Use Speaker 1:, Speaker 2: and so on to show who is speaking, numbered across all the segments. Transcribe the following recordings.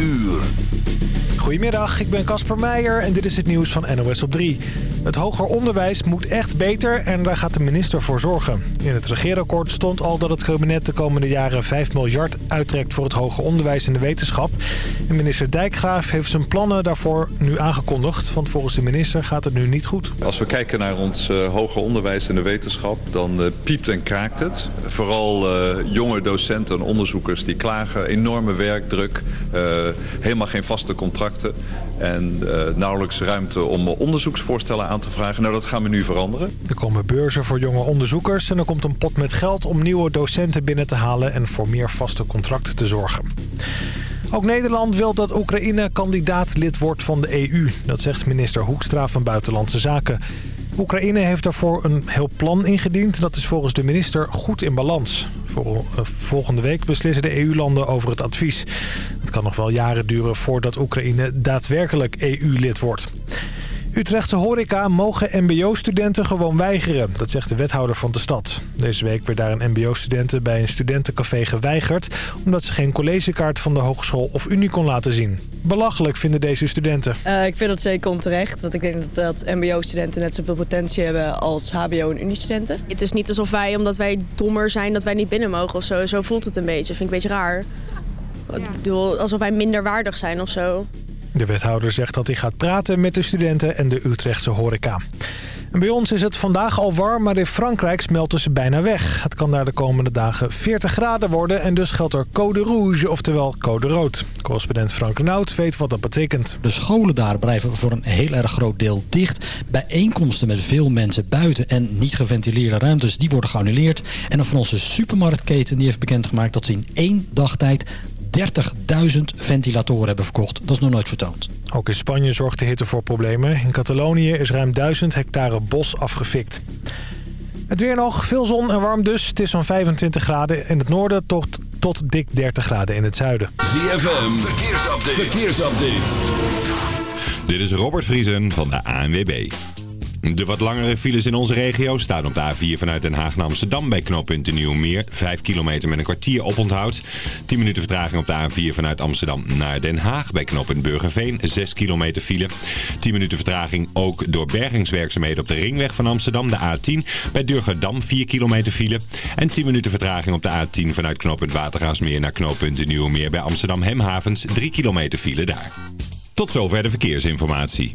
Speaker 1: uur.
Speaker 2: Goedemiddag, ik ben Casper Meijer en dit is het nieuws van NOS op 3. Het hoger onderwijs moet echt beter en daar gaat de minister voor zorgen. In het regeerakkoord stond al dat het kabinet de komende jaren 5 miljard uittrekt voor het hoger onderwijs en de wetenschap. En minister Dijkgraaf heeft zijn plannen daarvoor nu aangekondigd, want volgens de minister gaat het nu niet goed.
Speaker 3: Als we kijken naar ons uh, hoger onderwijs en de wetenschap, dan uh, piept en kraakt het. Vooral uh, jonge docenten en onderzoekers die klagen, enorme werkdruk, helemaal geen vaste contracten en nauwelijks ruimte om onderzoeksvoorstellen aan te vragen. Nou, dat gaan we nu veranderen.
Speaker 2: Er komen beurzen voor jonge onderzoekers en er komt een pot met geld om nieuwe docenten binnen te halen en voor meer vaste contracten te zorgen. Ook Nederland wil dat Oekraïne kandidaat lid wordt van de EU. Dat zegt minister Hoekstra van Buitenlandse Zaken. Oekraïne heeft daarvoor een heel plan ingediend. Dat is volgens de minister goed in balans. Volgende week beslissen de EU-landen over het advies. Het kan nog wel jaren duren voordat Oekraïne daadwerkelijk EU-lid wordt. Utrechtse horeca mogen mbo-studenten gewoon weigeren. Dat zegt de wethouder van de stad. Deze week werd daar een mbo-studenten bij een studentencafé geweigerd... omdat ze geen collegekaart van de hogeschool of unie kon laten zien. Belachelijk vinden deze studenten.
Speaker 4: Uh, ik vind dat zeker onterecht. Want ik denk dat, dat mbo-studenten net zoveel potentie hebben als hbo- en unie-studenten. Het is niet alsof wij, omdat wij dommer zijn, dat wij niet binnen mogen of zo. Zo voelt het een beetje. Vind ik een beetje raar. Ja. Ik bedoel, alsof wij minder waardig zijn of zo.
Speaker 2: De wethouder zegt dat hij gaat praten met de studenten en de Utrechtse horeca. En bij ons is het vandaag al warm, maar in Frankrijk smelten ze bijna weg. Het kan daar de komende dagen 40 graden worden en dus geldt er code rouge, oftewel code rood. Correspondent Frank Renaud weet wat dat betekent.
Speaker 5: De scholen daar blijven voor een heel erg groot deel dicht. Bijeenkomsten met veel mensen buiten en niet geventileerde ruimtes, die worden geannuleerd. En een Franse supermarktketen die heeft bekendgemaakt dat ze in één dag tijd 30.000 ventilatoren hebben verkocht. Dat is nog nooit vertoond.
Speaker 2: Ook in Spanje zorgt de hitte voor problemen. In Catalonië is ruim 1000 hectare bos afgefikt. Het weer nog, veel zon en warm dus. Het is zo'n 25 graden in het noorden tot, tot dik 30 graden in het zuiden.
Speaker 1: ZFM, verkeersupdate. verkeersupdate. Dit is Robert Vriesen van de ANWB. De wat langere files in onze regio staan op de A4 vanuit Den Haag naar Amsterdam bij knooppunt Nieuwmeer. 5 kilometer met een kwartier oponthoud. 10 minuten vertraging op de A4 vanuit Amsterdam naar Den Haag bij knooppunt Burgerveen. 6 kilometer file. 10 minuten vertraging ook door bergingswerkzaamheden op de ringweg van Amsterdam. De A10 bij Durgerdam 4 kilometer file. En 10 minuten vertraging op de A10 vanuit knooppunt Watergaasmeer naar knooppunt Nieuwmeer bij Amsterdam Hemhavens. 3 kilometer file daar. Tot zover de verkeersinformatie.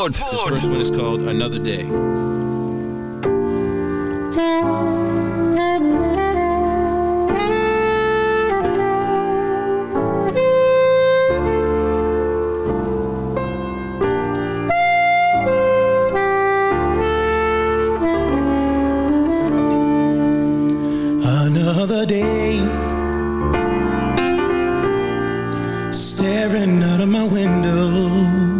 Speaker 6: Ford.
Speaker 7: This first one is called Another Day.
Speaker 8: Another day Staring out of my window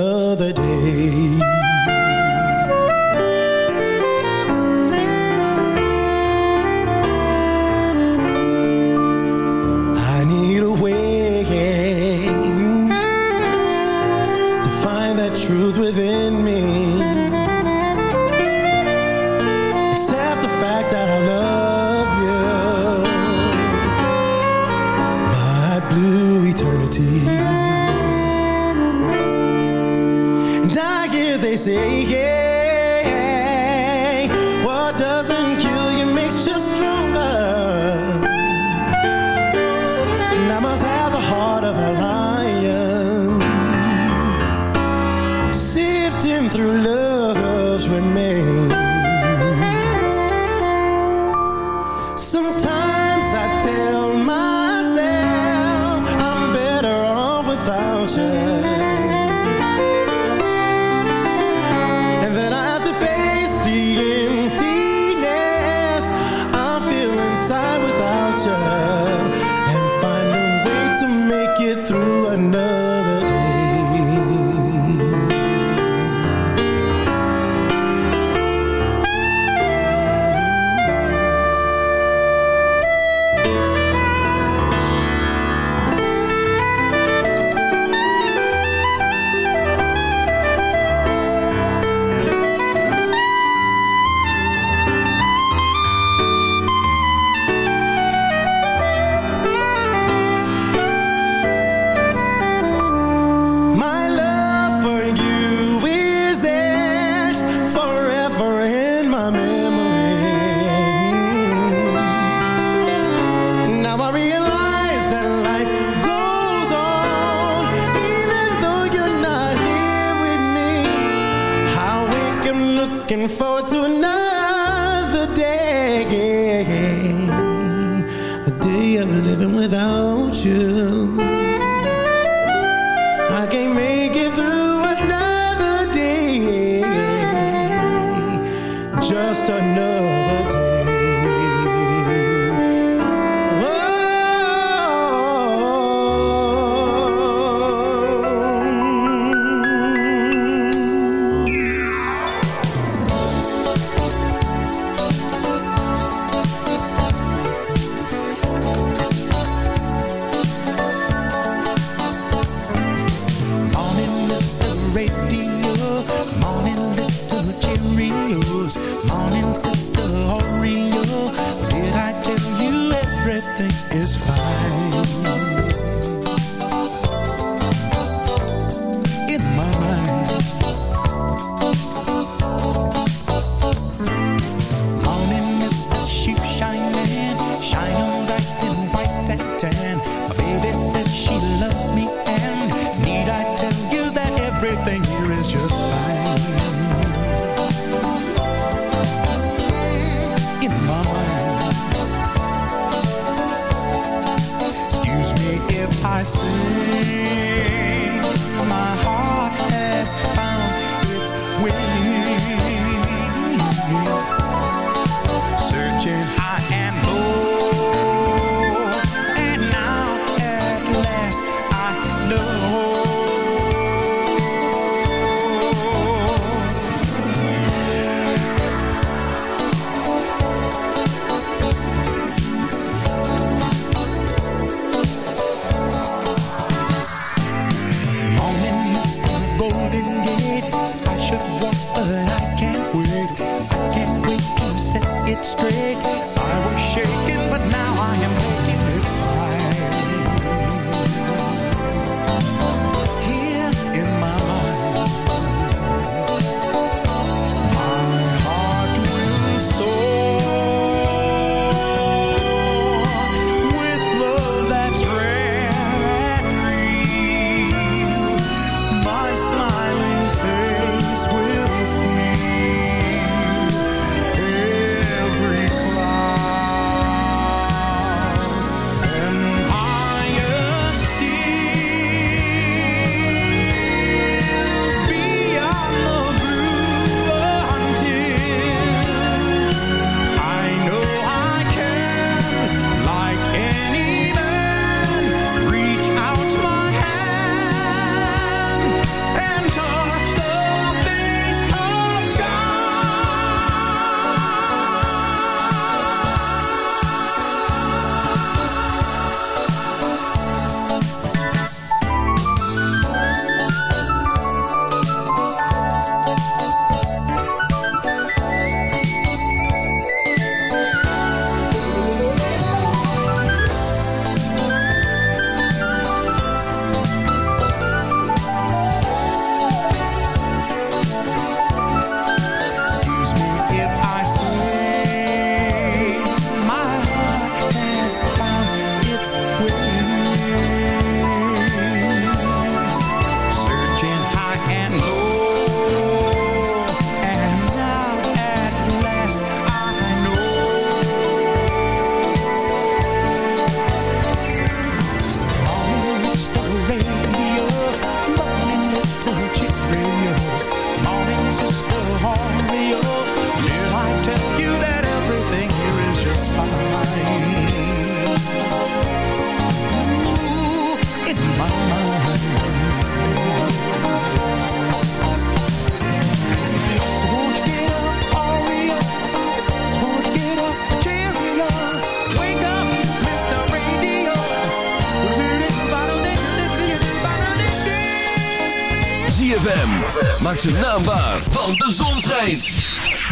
Speaker 6: ZFM. Maak zijn naam waar, want de zon schijnt.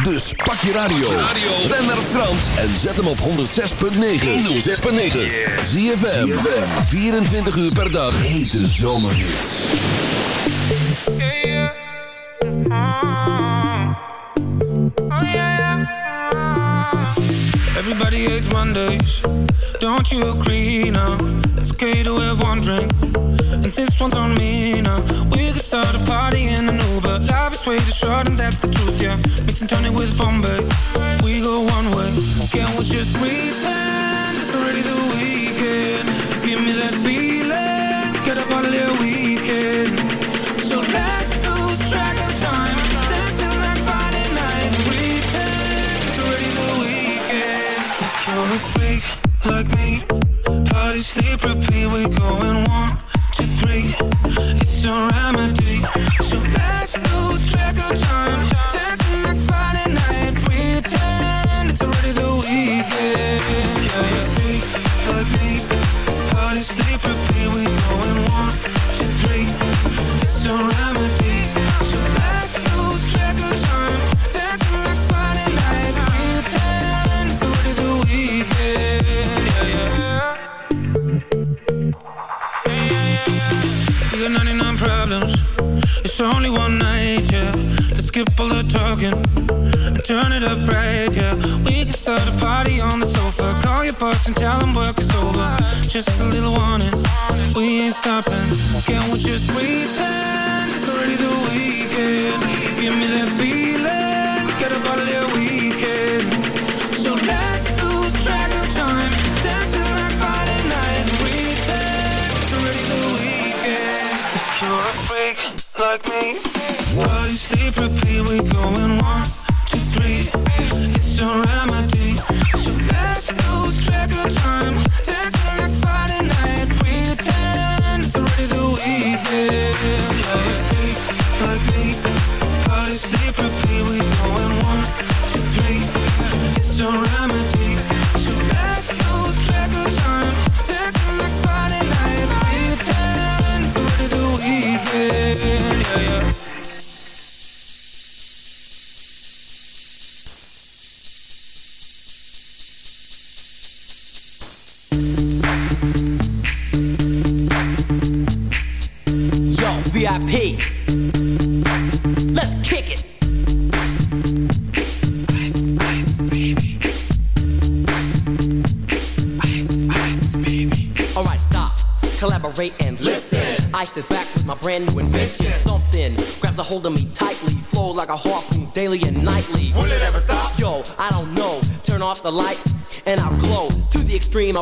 Speaker 6: Dus pak je radio. Ben naar Frans en zet hem op 106.9. 106.9. ZFM. 24 uur per dag. Hete zomerhits.
Speaker 9: Everybody hates Mondays. Don't you agree now? It's okay to have one drink. And this one's on me now. We could start a party in an Uber. Life is way too short, and that's the truth, yeah. Mix and turn it with Bombay. We go one way. Can't we just pretend it's already the weekend? Give me that feeling. Get up on a weekend. So let's lose track of time. Dancing like Friday night. Pretend it's already the weekend. If you're a freak like me, party, sleep, repeat. We're going one, It's a remedy. So let's lose track of time. Talking and turn it up right, yeah. We can start a party on the sofa. Call your boss and tell him work is over. Just a little warning, we ain't stopping. Can we just pretend it's already the weekend? Give me that feeling, get up out of weekend.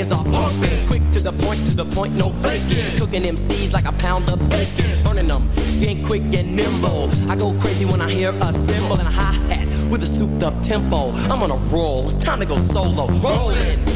Speaker 10: and are pumping. Quick to the point, to the point, no faking. Cooking MCs like a pound of bacon. Burning them, being quick and nimble. I go crazy when I hear a cymbal and a hi hat with a souped up tempo. I'm on a roll, it's time to go solo. Rolling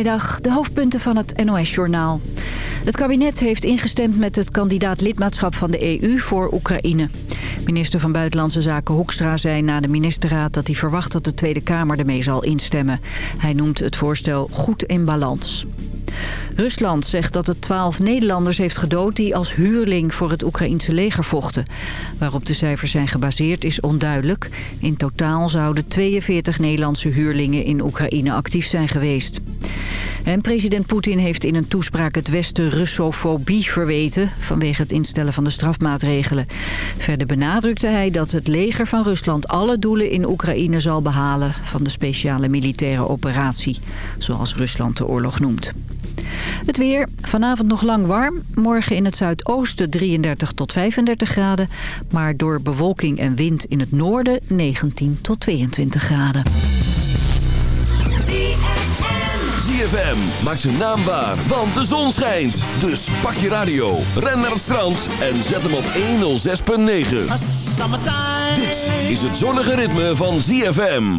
Speaker 6: De
Speaker 11: hoofdpunten van het NOS-journaal. Het kabinet heeft ingestemd met het kandidaat lidmaatschap van de EU voor Oekraïne. Minister van Buitenlandse Zaken Hoekstra zei na de ministerraad dat hij verwacht dat de Tweede Kamer ermee zal instemmen. Hij noemt het voorstel goed in balans. Rusland zegt dat het twaalf Nederlanders heeft gedood die als huurling voor het Oekraïense leger vochten. Waarop de cijfers zijn gebaseerd is onduidelijk. In totaal zouden 42 Nederlandse huurlingen in Oekraïne actief zijn geweest. En president Poetin heeft in een toespraak het Westen Russofobie verweten... vanwege het instellen van de strafmaatregelen. Verder benadrukte hij dat het leger van Rusland alle doelen in Oekraïne zal behalen... van de speciale militaire operatie, zoals Rusland de oorlog noemt. Het weer, vanavond nog lang warm. Morgen in het zuidoosten 33 tot 35 graden. Maar door bewolking en wind in het noorden 19 tot 22 graden.
Speaker 6: ZFM maakt zijn naam waar, want de zon schijnt. Dus pak je radio, ren naar het strand en zet hem op 106.9. Dit is het zonnige ritme van ZFM.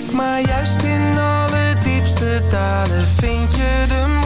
Speaker 12: plek, maar juist in alle diepste dalen. Vind je de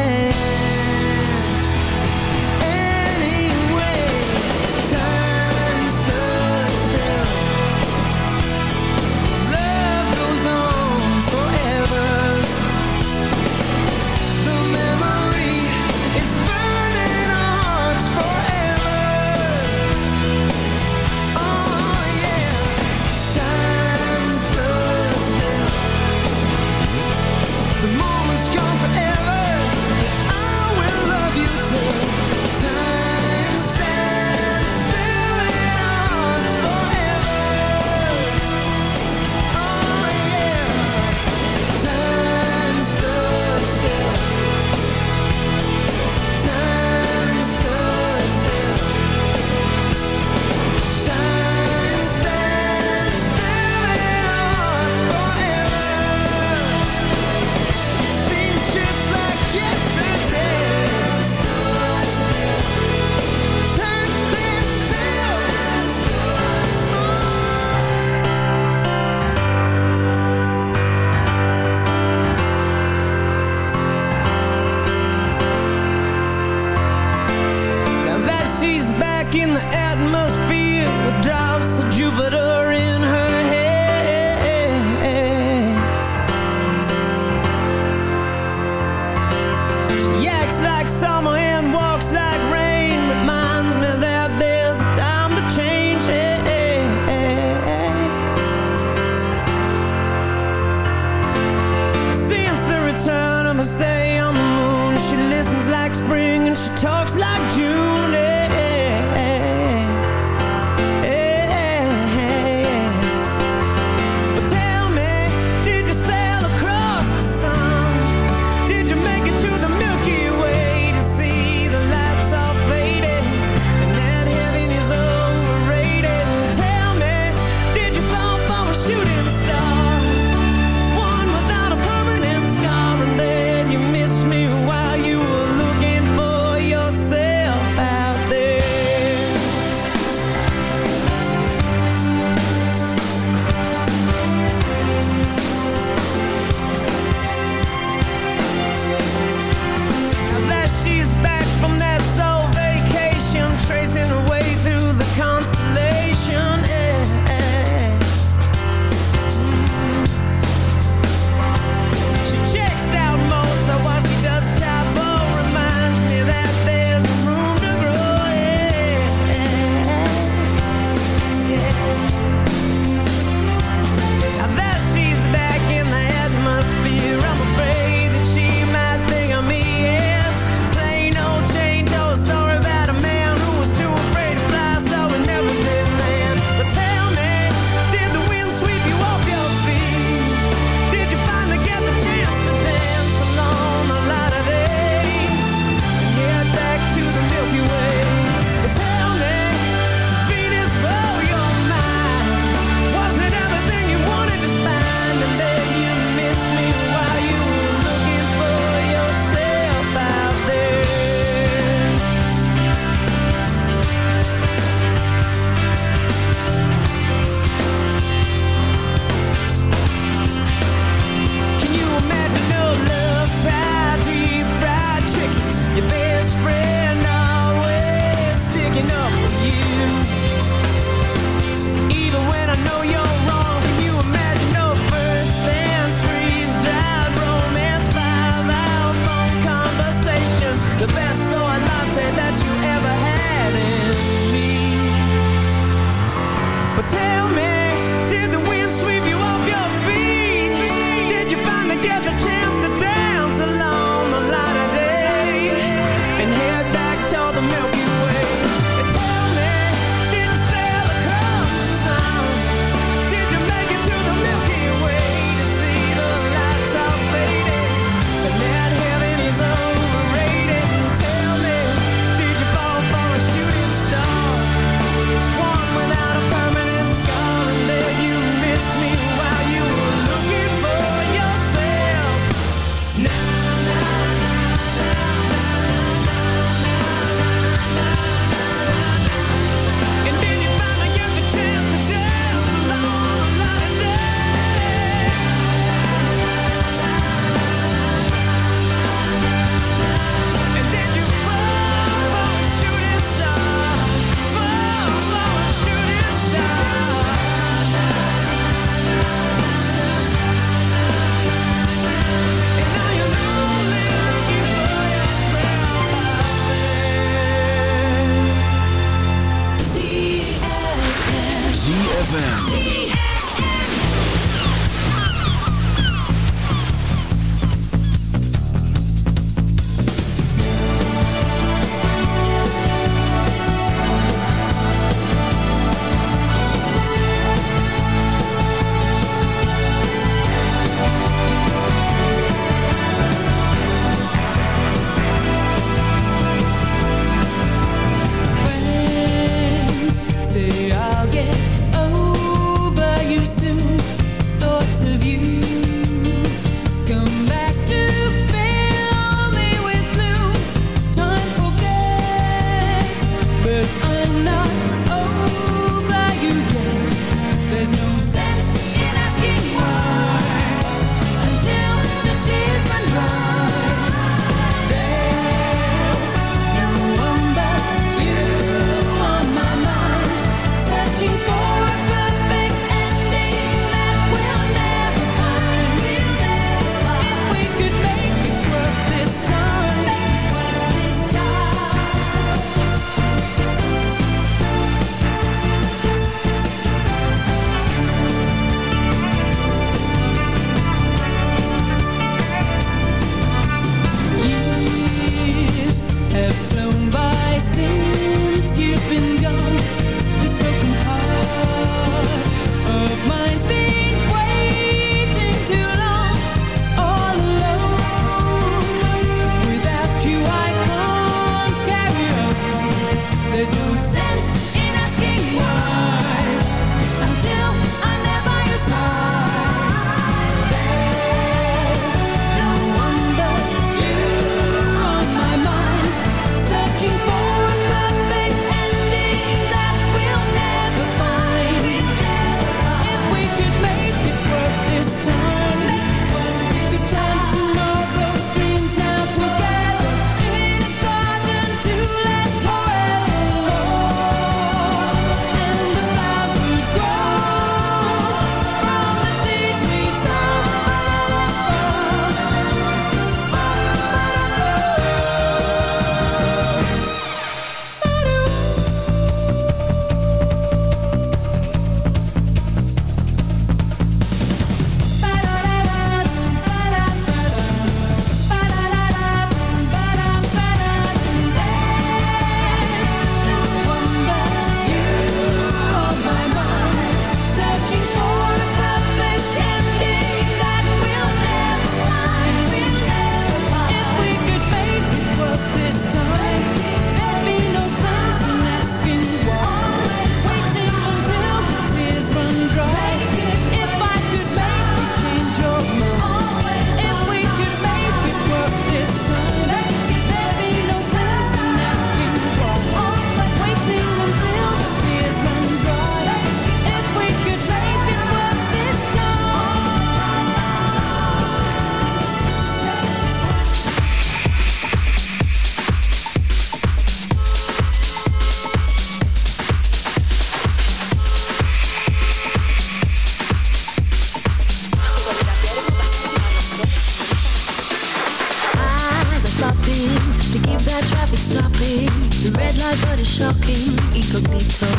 Speaker 13: My it's shocking, incognito.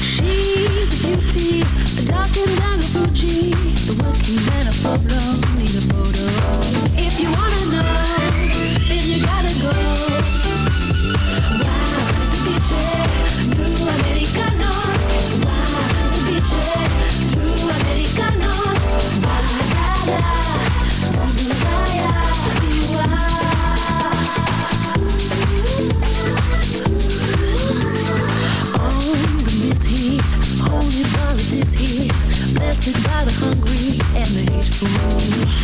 Speaker 13: She's the beauty, a dark and dagger Fuji. The working man of problem, need a photo. If you wanna know, then you gotta go. Wow, the dice, tu americano. Blessed by the hungry and the hateful.